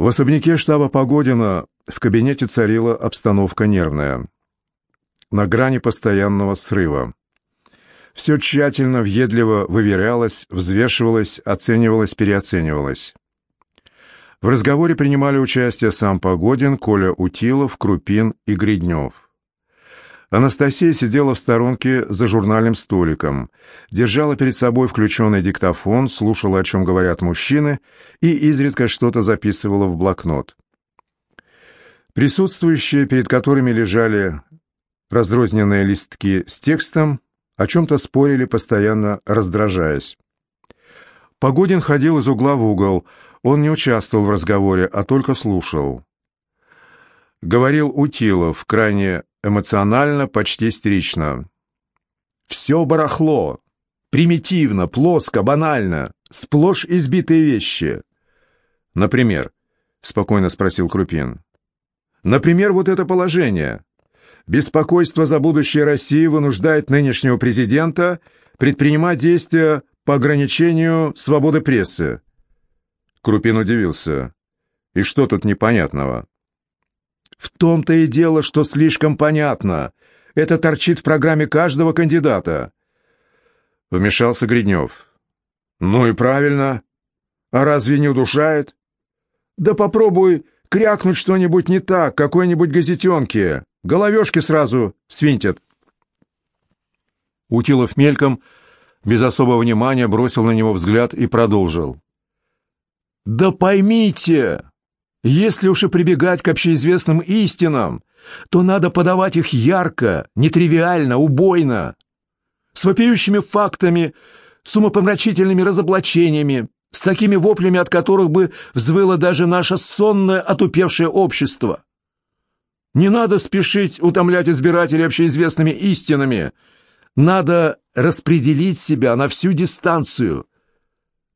В особняке штаба Погодина в кабинете царила обстановка нервная, на грани постоянного срыва. Все тщательно, въедливо выверялось, взвешивалось, оценивалось, переоценивалось. В разговоре принимали участие сам Погодин, Коля Утилов, Крупин и Гриднев. Анастасия сидела в сторонке за журнальным столиком, держала перед собой включенный диктофон, слушала, о чем говорят мужчины, и изредка что-то записывала в блокнот. Присутствующие, перед которыми лежали разрозненные листки с текстом, о чем-то спорили, постоянно раздражаясь. Погодин ходил из угла в угол, он не участвовал в разговоре, а только слушал. Говорил Утилов, крайне эмоционально, почти истерично. «Все барахло. Примитивно, плоско, банально. Сплошь избитые вещи». «Например?» — спокойно спросил Крупин. «Например, вот это положение. Беспокойство за будущее России вынуждает нынешнего президента предпринимать действия по ограничению свободы прессы. Крупин удивился. «И что тут непонятного?» «В том-то и дело, что слишком понятно. Это торчит в программе каждого кандидата». Вмешался Гриднев. «Ну и правильно. А разве не удушает? Да попробуй крякнуть что-нибудь не так, какой-нибудь газетенке. Головешки сразу свинтят». Утилов мельком, без особого внимания, бросил на него взгляд и продолжил. Да поймите, если уж и прибегать к общеизвестным истинам, то надо подавать их ярко, нетривиально, убойно, с вопиющими фактами, с умопомрачительными разоблачениями, с такими воплями, от которых бы взвыло даже наше сонное, отупевшее общество. Не надо спешить утомлять избирателей общеизвестными истинами. Надо распределить себя на всю дистанцию.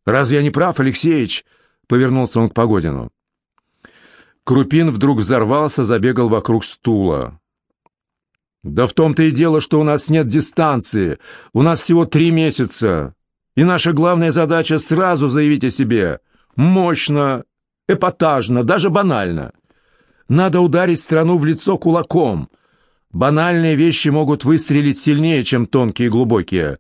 Разве я не прав, Алексеевич?» Повернулся он к Погодину. Крупин вдруг взорвался, забегал вокруг стула. «Да в том-то и дело, что у нас нет дистанции. У нас всего три месяца. И наша главная задача сразу заявить о себе. Мощно, эпатажно, даже банально. Надо ударить страну в лицо кулаком. Банальные вещи могут выстрелить сильнее, чем тонкие и глубокие».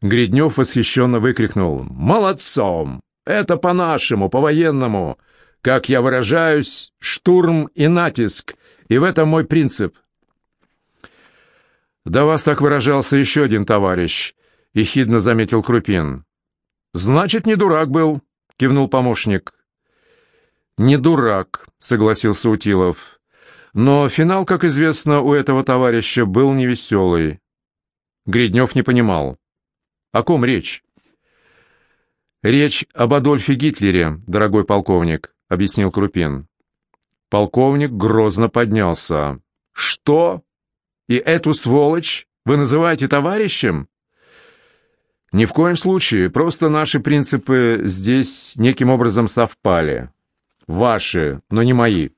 Гриднев восхищенно выкрикнул «Молодцом! Это по-нашему, по-военному. Как я выражаюсь, штурм и натиск. И в этом мой принцип. «Да вас так выражался еще один товарищ», — ехидно заметил Крупин. «Значит, не дурак был», — кивнул помощник. «Не дурак», — согласился Утилов. «Но финал, как известно, у этого товарища был невеселый». Гриднев не понимал. «О ком речь?» «Речь об Адольфе Гитлере, дорогой полковник», — объяснил Крупин. Полковник грозно поднялся. «Что? И эту сволочь вы называете товарищем?» «Ни в коем случае, просто наши принципы здесь неким образом совпали. Ваши, но не мои».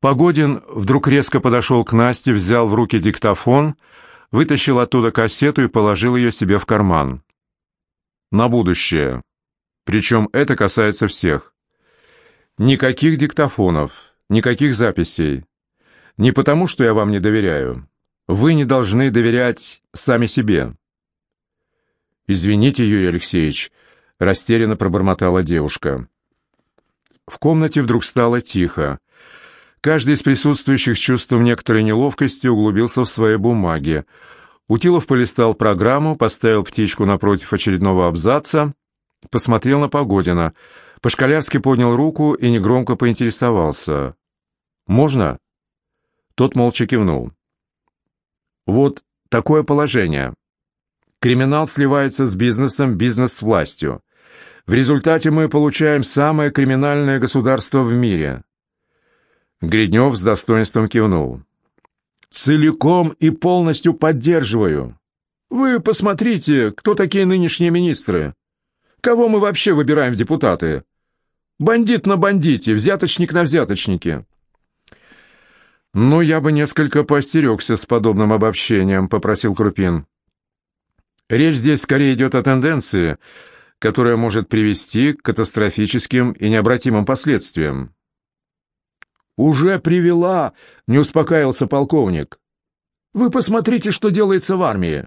Погодин вдруг резко подошел к Насте, взял в руки диктофон, вытащил оттуда кассету и положил ее себе в карман на будущее. Причем это касается всех. Никаких диктофонов, никаких записей. Не потому, что я вам не доверяю. Вы не должны доверять сами себе. «Извините, Юрий Алексеевич», — растерянно пробормотала девушка. В комнате вдруг стало тихо. Каждый из присутствующих с чувством некоторой неловкости углубился в свои бумаги. Утилов полистал программу, поставил птичку напротив очередного абзаца, посмотрел на Погодина. Пошкалярский поднял руку и негромко поинтересовался. «Можно?» Тот молча кивнул. «Вот такое положение. Криминал сливается с бизнесом, бизнес с властью. В результате мы получаем самое криминальное государство в мире». Гриднев с достоинством кивнул. Целиком и полностью поддерживаю. Вы посмотрите, кто такие нынешние министры. Кого мы вообще выбираем в депутаты? Бандит на бандите, взяточник на взяточнике. «Ну, я бы несколько поостерегся с подобным обобщением», — попросил Крупин. «Речь здесь скорее идет о тенденции, которое может привести к катастрофическим и необратимым последствиям. «Уже привела», — не успокаивался полковник. «Вы посмотрите, что делается в армии.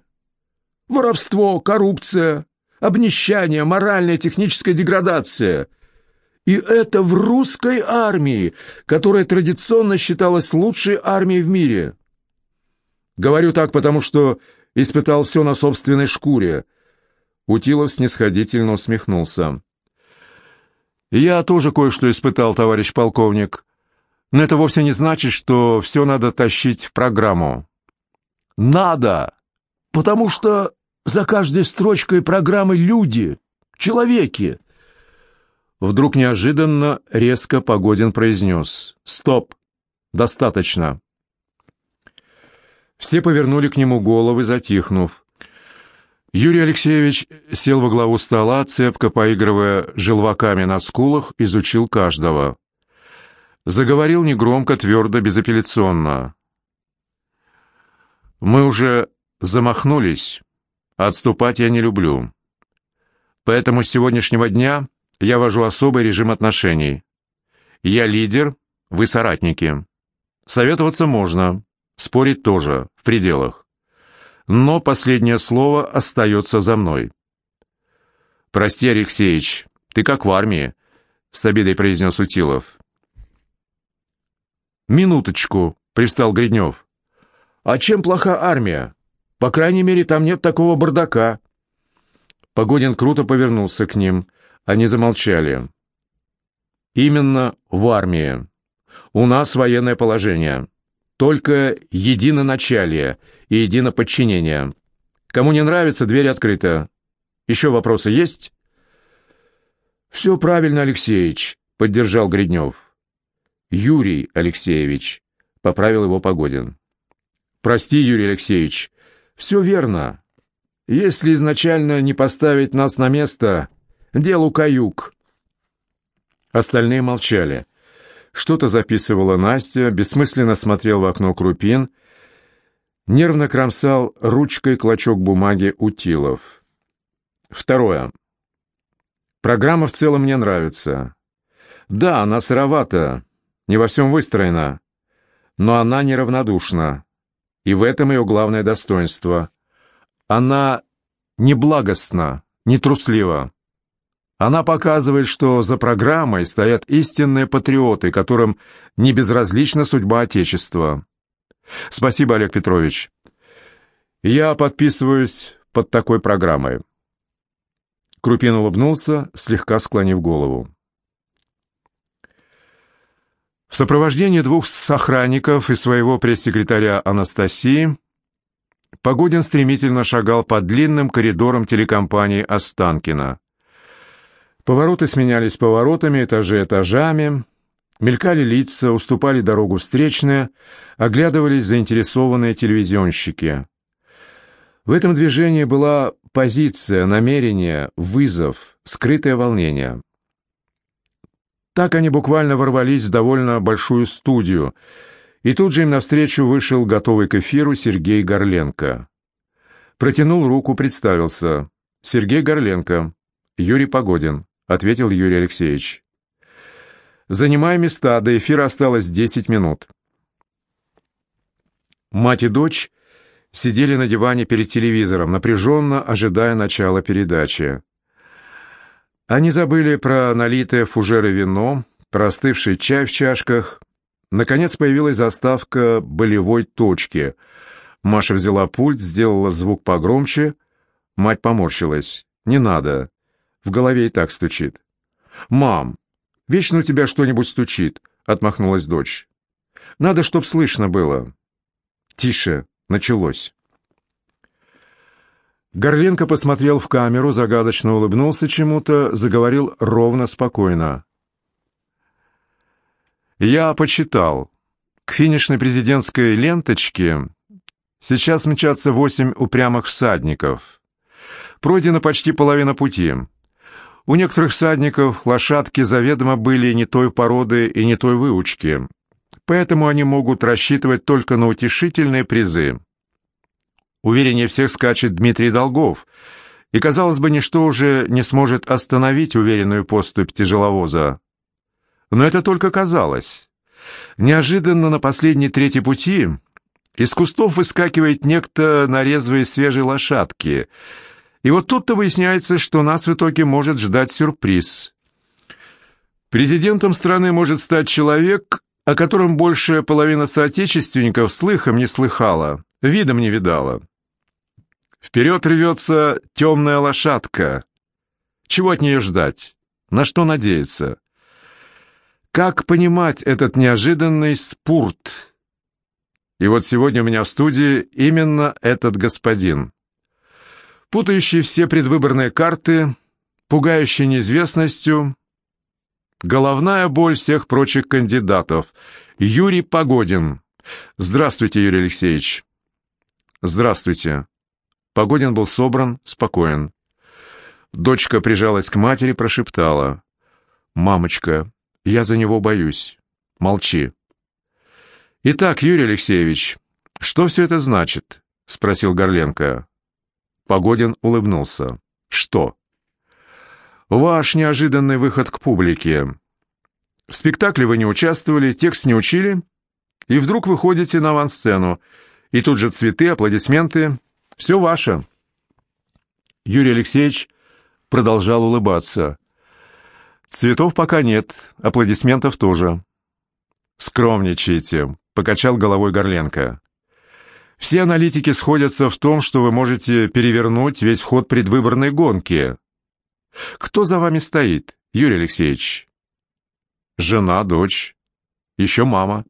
Воровство, коррупция, обнищание, моральная техническая деградация. И это в русской армии, которая традиционно считалась лучшей армией в мире. Говорю так, потому что испытал все на собственной шкуре. Утилов снисходительно усмехнулся. «Я тоже кое-что испытал, товарищ полковник. Но это вовсе не значит, что все надо тащить в программу». «Надо! Потому что за каждой строчкой программы люди, человеки!» Вдруг неожиданно резко Погодин произнес «Стоп! Достаточно!» Все повернули к нему головы, затихнув. Юрий Алексеевич сел во главу стола, цепко поигрывая желваками на скулах, изучил каждого. Заговорил негромко, твердо, безапелляционно. «Мы уже замахнулись. Отступать я не люблю. Поэтому с сегодняшнего дня я вожу особый режим отношений. Я лидер, вы соратники. Советоваться можно, спорить тоже, в пределах. Но последнее слово остается за мной. «Прости, Алексеич, ты как в армии», — с обидой произнес Утилов. «Минуточку», — пристал Гриднев. «А чем плоха армия? По крайней мере, там нет такого бардака». Погодин круто повернулся к ним. Они замолчали. «Именно в армии. У нас военное положение. Только единоначалие и единоподчинение. Кому не нравится, дверь открыта. Еще вопросы есть?» «Все правильно, Алексеевич», — поддержал Гриднев. «Юрий Алексеевич», — поправил его Погодин. «Прости, Юрий Алексеевич, все верно. Если изначально не поставить нас на место, делу каюк». Остальные молчали. Что-то записывала Настя, бессмысленно смотрел в окно Крупин, нервно кромсал ручкой клочок бумаги Утилов. Второе. Программа в целом мне нравится. Да, она сыровата, не во всем выстроена, но она неравнодушна, и в этом ее главное достоинство. Она не благостна, не труслива. Она показывает, что за программой стоят истинные патриоты, которым не безразлична судьба Отечества. Спасибо, Олег Петрович. Я подписываюсь под такой программой. Крупин улыбнулся, слегка склонив голову. В сопровождении двух охранников и своего пресс-секретаря Анастасии Погодин стремительно шагал по длинным коридорам телекомпании «Останкино». Повороты сменялись поворотами, этажи этажами, мелькали лица, уступали дорогу встречные, оглядывались заинтересованные телевизионщики. В этом движении была позиция, намерение, вызов, скрытое волнение. Так они буквально ворвались в довольно большую студию, и тут же им навстречу вышел готовый к эфиру Сергей Горленко. Протянул руку, представился. «Сергей Горленко, Юрий Погодин». — ответил Юрий Алексеевич. «Занимай места, до эфира осталось десять минут». Мать и дочь сидели на диване перед телевизором, напряженно ожидая начала передачи. Они забыли про налитое фужеры вино, про остывший чай в чашках. Наконец появилась заставка болевой точки. Маша взяла пульт, сделала звук погромче. Мать поморщилась. «Не надо. В голове и так стучит. «Мам, вечно у тебя что-нибудь стучит», — отмахнулась дочь. «Надо, чтоб слышно было». «Тише, началось». Горленко посмотрел в камеру, загадочно улыбнулся чему-то, заговорил ровно, спокойно. «Я почитал. К финишной президентской ленточке сейчас мчатся восемь упрямых всадников. Пройдена почти половина пути. У некоторых всадников лошадки заведомо были не той породы и не той выучки, поэтому они могут рассчитывать только на утешительные призы. Увереннее всех скачет Дмитрий Долгов, и, казалось бы, ничто уже не сможет остановить уверенную поступь тяжеловоза. Но это только казалось. Неожиданно на последней трети пути из кустов выскакивает некто на резвой свежей лошадке, и вот тут-то выясняется, что нас в итоге может ждать сюрприз. Президентом страны может стать человек, о котором большая половина соотечественников слыхом не слыхала, видом не видала. Вперед рвется темная лошадка. Чего от нее ждать? На что надеяться? Как понимать этот неожиданный спурт? И вот сегодня у меня в студии именно этот господин. Путающий все предвыборные карты, пугающий неизвестностью, головная боль всех прочих кандидатов. Юрий Погодин. Здравствуйте, Юрий Алексеевич. Здравствуйте. Погодин был собран, спокоен. Дочка прижалась к матери, прошептала. «Мамочка, я за него боюсь. Молчи». «Итак, Юрий Алексеевич, что все это значит?» — спросил Горленко. Погодин улыбнулся. «Что?» «Ваш неожиданный выход к публике. В спектакле вы не участвовали, текст не учили, и вдруг выходите на авансцену, и тут же цветы, аплодисменты, все ваше». Юрий Алексеевич продолжал улыбаться. «Цветов пока нет, аплодисментов тоже». «Скромничайте», — покачал головой Горленко. «Все аналитики сходятся в том, что вы можете перевернуть весь ход предвыборной гонки. Кто за вами стоит, Юрий Алексеевич?» «Жена, дочь, еще мама.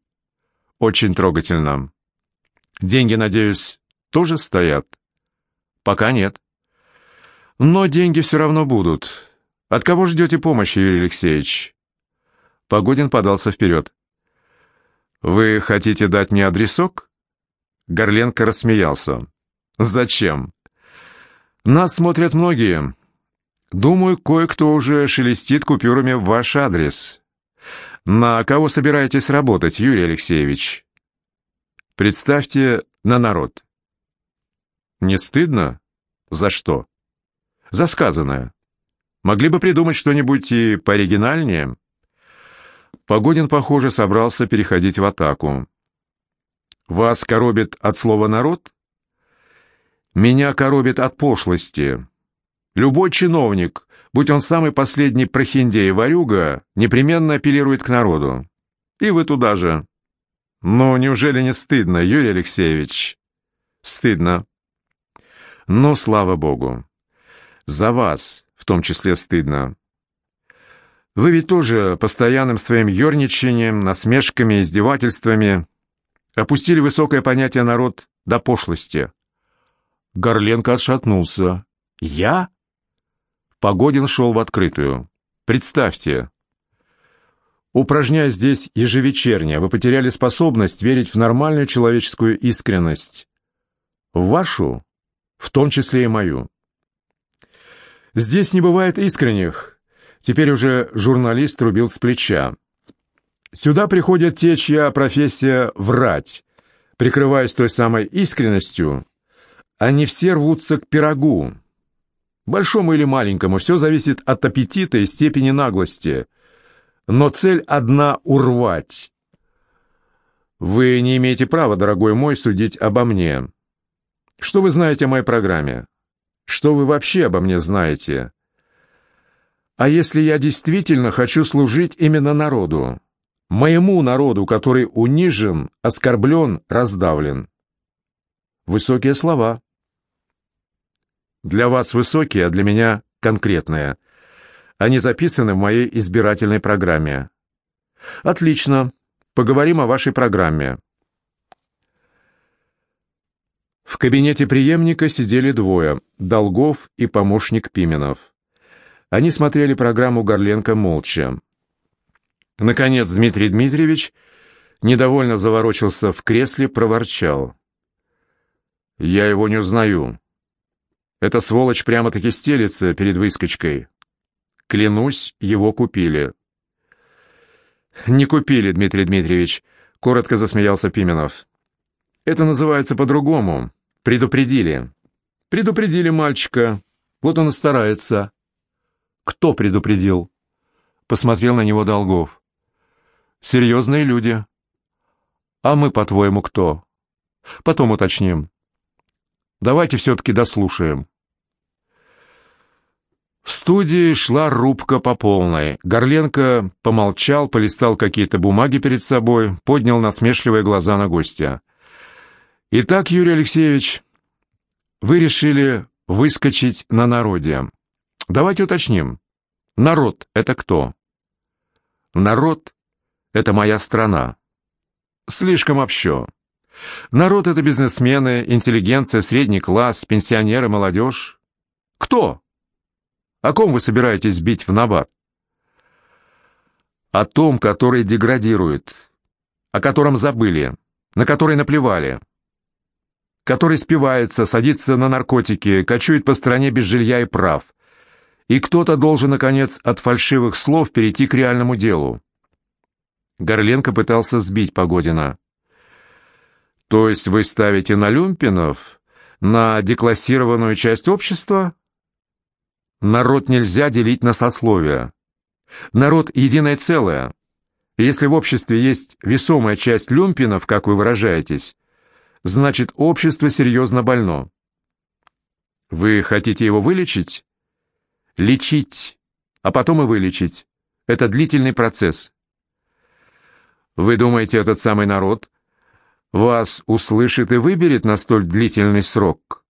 Очень трогательно. Деньги, надеюсь, тоже стоят?» «Пока нет». «Но деньги все равно будут. От кого ждете помощи, Юрий Алексеевич?» Погодин подался вперед. «Вы хотите дать мне адресок?» Горленко рассмеялся. «Зачем?» «Нас смотрят многие. Думаю, кое-кто уже шелестит купюрами в ваш адрес. На кого собираетесь работать, Юрий Алексеевич?» «Представьте на народ. Не стыдно? За что? За сказанное. Могли бы придумать что-нибудь и пооригинальнее. Погодин, похоже, собрался переходить в атаку. Вас коробит от слова «народ»? Меня коробит от пошлости. Любой чиновник, будь он самый последний прохиндей и непременно апеллирует к народу. И вы туда же. Ну, неужели не стыдно, Юрий Алексеевич? Стыдно. Но, слава богу, за вас в том числе стыдно. Вы ведь тоже постоянным своим ерничанием, насмешками, издевательствами опустили высокое понятие народ до пошлости. Горленко отшатнулся. «Я?» Погодин шел в открытую. «Представьте, упражняя здесь ежевечерне, вы потеряли способность верить в нормальную человеческую искренность. В вашу в том числе и мою. Здесь не бывает искренних. Теперь уже журналист рубил с плеча. Сюда приходят те, чья профессия врать. Прикрываясь той самой искренностью, они все рвутся к пирогу. Большому или маленькому, все зависит от аппетита и степени наглости. Но цель одна — урвать. Вы не имеете права, дорогой мой, судить обо мне. Что вы знаете о моей программе? Что вы вообще обо мне знаете? А если я действительно хочу служить именно народу? Моему народу, который унижен, оскорблен, раздавлен. Высокие слова. Для вас высокие, а для меня конкретные. Они записаны в моей избирательной программе. Отлично. Поговорим о вашей программе. В кабинете преемника сидели двое – Долгов и помощник Пименов. Они смотрели программу Горленко молча. Наконец Дмитрий Дмитриевич недовольно заворочился в кресле, проворчал. «Я его не узнаю. Эта сволочь прямо-таки стелится перед выскочкой. Клянусь, его купили». «Не купили, Дмитрий Дмитриевич», — коротко засмеялся Пименов. «Это называется по-другому. Предупредили. Предупредили мальчика. Вот он и старается. Кто предупредил? Посмотрел на него Долгов. Серьезные люди. А мы, по-твоему, кто? Потом уточним. Давайте все-таки дослушаем. В студии шла рубка по полной. Горленко помолчал, полистал какие-то бумаги перед собой, поднял насмешливые глаза на гостя. «Итак, Юрий Алексеевич, вы решили выскочить на народе. Давайте уточним. Народ — это кто?» «Народ — это моя страна». «Слишком общо. Народ — это бизнесмены, интеллигенция, средний класс, пенсионеры, молодежь. Кто?» О ком вы собираетесь бить в набат? О том, который деградирует, о котором забыли, на который наплевали, который спивается, садится на наркотики, кочует по стране без жилья и прав. И кто-то должен, наконец, от фальшивых слов перейти к реальному делу. Горленко пытался сбить Погодина. «То есть вы ставите на люмпинов, на деклассированную часть общества?» Народ нельзя делить на сословия. Народ — единое целое. если в обществе есть весомая часть люмпинов, как вы выражаетесь, значит, общество серьезно больно. Вы хотите его вылечить? Лечить, а потом и вылечить. Это длительный процесс. Вы думаете, этот самый народ вас услышит и выберет на столь длительный срок?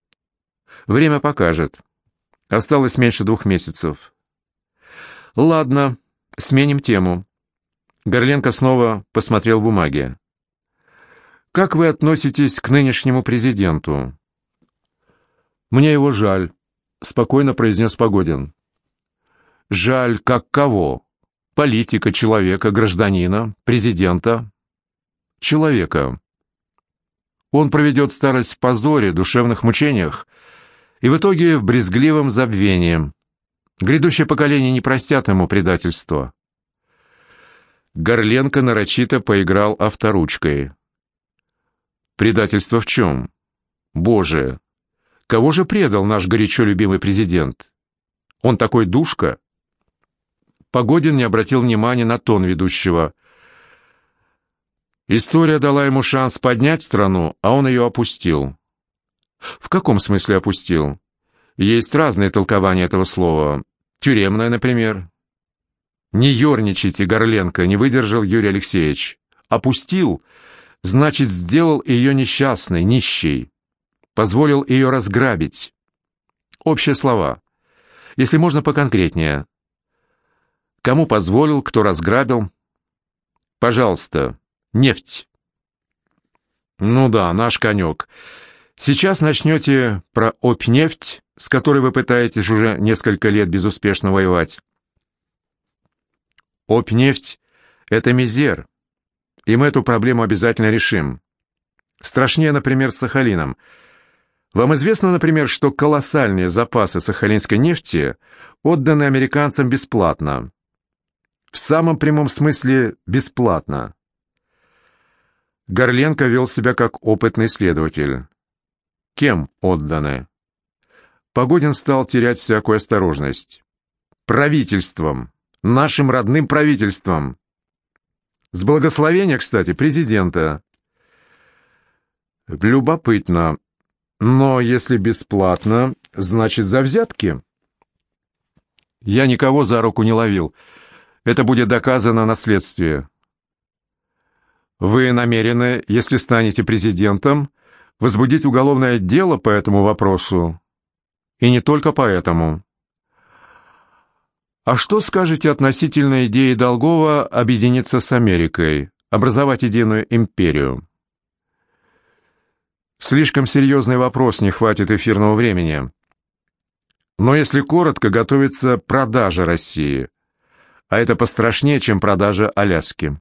Время покажет. Осталось меньше двух месяцев. Ладно, сменим тему. Горленко снова посмотрел бумаги. Как вы относитесь к нынешнему президенту? Мне его жаль, спокойно произнес Погодин. Жаль, как кого? Политика, человека, гражданина, президента? Человека. Он проведет старость в позоре, душевных мучениях, и в итоге в брезгливом забвении. Грядущее поколение не простят ему предательство. Горленко нарочито поиграл авторучкой. Предательство в чем? Боже, кого же предал наш горячо любимый президент? Он такой душка? Погодин не обратил внимания на тон ведущего. История дала ему шанс поднять страну, а он ее опустил. В каком смысле опустил? Есть разные толкования этого слова. Тюремное, например. Не ерничайте, Горленко, не выдержал Юрий Алексеевич. Опустил, значит, сделал ее несчастной, нищей. Позволил ее разграбить. Общие слова. Если можно поконкретнее. Кому позволил, кто разграбил? Пожалуйста, нефть. Ну да, наш конек. Сейчас начнете про опнефть, с которой вы пытаетесь уже несколько лет безуспешно воевать. Опнефть — это мизер, и мы эту проблему обязательно решим. Страшнее, например, с Сахалином. Вам известно, например, что колоссальные запасы сахалинской нефти отданы американцам бесплатно. В самом прямом смысле бесплатно. Горленко вел себя как опытный следователь. Кем отданы? Погодин стал терять всякую осторожность. Правительством. Нашим родным правительством. С благословения, кстати, президента. Любопытно. Но если бесплатно, значит за взятки? Я никого за руку не ловил. Это будет доказано на следствии. Вы намерены, если станете президентом, возбудить уголовное дело по этому вопросу. И не только по этому. А что скажете относительно идеи Долгова объединиться с Америкой, образовать единую империю? Слишком серьезный вопрос, не хватит эфирного времени. Но если коротко, готовится продажа России. А это пострашнее, чем продажа Аляски.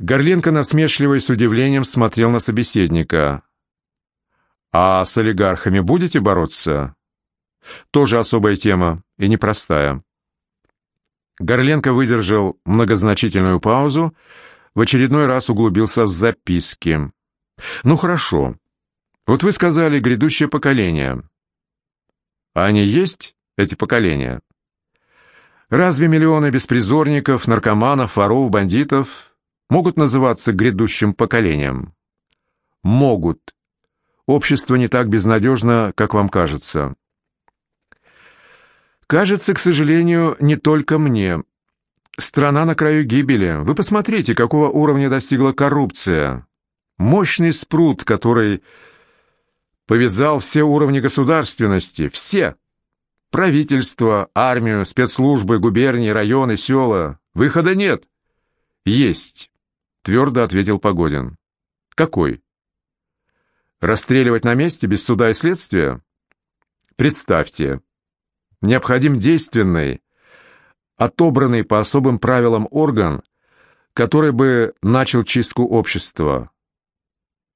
Горленко насмешливо и с удивлением смотрел на собеседника. «А с олигархами будете бороться?» «Тоже особая тема и непростая». Горленко выдержал многозначительную паузу, в очередной раз углубился в записки. «Ну хорошо. Вот вы сказали «грядущее поколение». они есть, эти поколения? Разве миллионы беспризорников, наркоманов, воров, бандитов могут называться грядущим поколением? Могут. Общество не так безнадежно, как вам кажется. Кажется, к сожалению, не только мне. Страна на краю гибели. Вы посмотрите, какого уровня достигла коррупция. Мощный спрут, который повязал все уровни государственности, все. Правительство, армию, спецслужбы, губернии, районы, села. Выхода нет. Есть, твердо ответил Погодин. Какой? Расстреливать на месте без суда и следствия? Представьте, необходим действенный, отобранный по особым правилам орган, который бы начал чистку общества.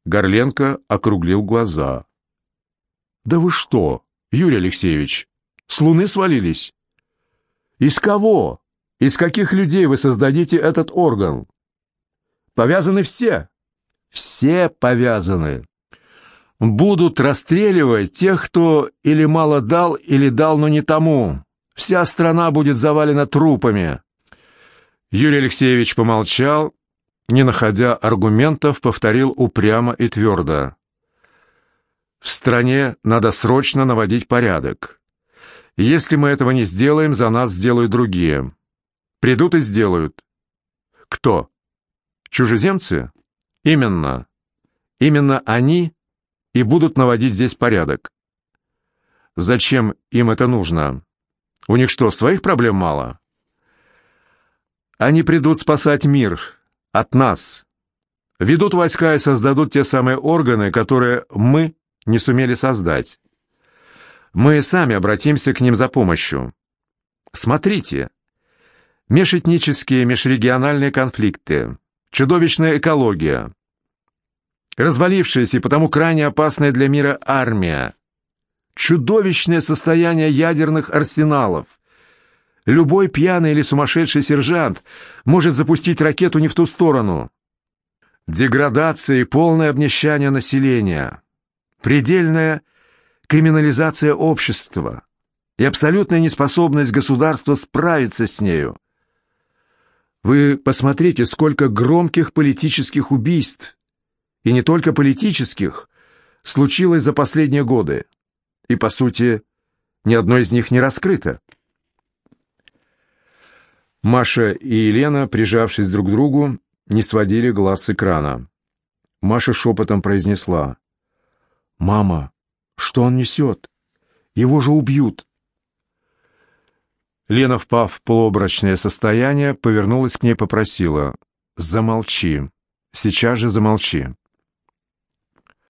Горленко округлил глаза. «Да вы что, Юрий Алексеевич, с луны свалились? Из кого? Из каких людей вы создадите этот орган? Повязаны все. Все повязаны. Будут расстреливать тех, кто или мало дал, или дал, но не тому. Вся страна будет завалена трупами. Юрий Алексеевич помолчал, не находя аргументов, повторил упрямо и твердо. В стране надо срочно наводить порядок. Если мы этого не сделаем, за нас сделают другие. Придут и сделают. Кто? Чужеземцы? Именно. Именно они и будут наводить здесь порядок. Зачем им это нужно? У них что, своих проблем мало? Они придут спасать мир от нас. Ведут войска и создадут те самые органы, которые мы не сумели создать. Мы сами обратимся к ним за помощью. Смотрите. Межэтнические, межрегиональные конфликты, чудовищная экология, развалившаяся и потому крайне опасная для мира армия, чудовищное состояние ядерных арсеналов. Любой пьяный или сумасшедший сержант может запустить ракету не в ту сторону. Деградация и полное обнищание населения, предельная криминализация общества и абсолютная неспособность государства справиться с нею. Вы посмотрите, сколько громких политических убийств, и не только политических, случилось за последние годы, и, по сути, ни одно из них не раскрыто. Маша и Елена, прижавшись друг к другу, не сводили глаз с экрана. Маша шепотом произнесла. «Мама, что он несет? Его же убьют!» Лена, впав в полуобрачное состояние, повернулась к ней и попросила. «Замолчи. Сейчас же замолчи».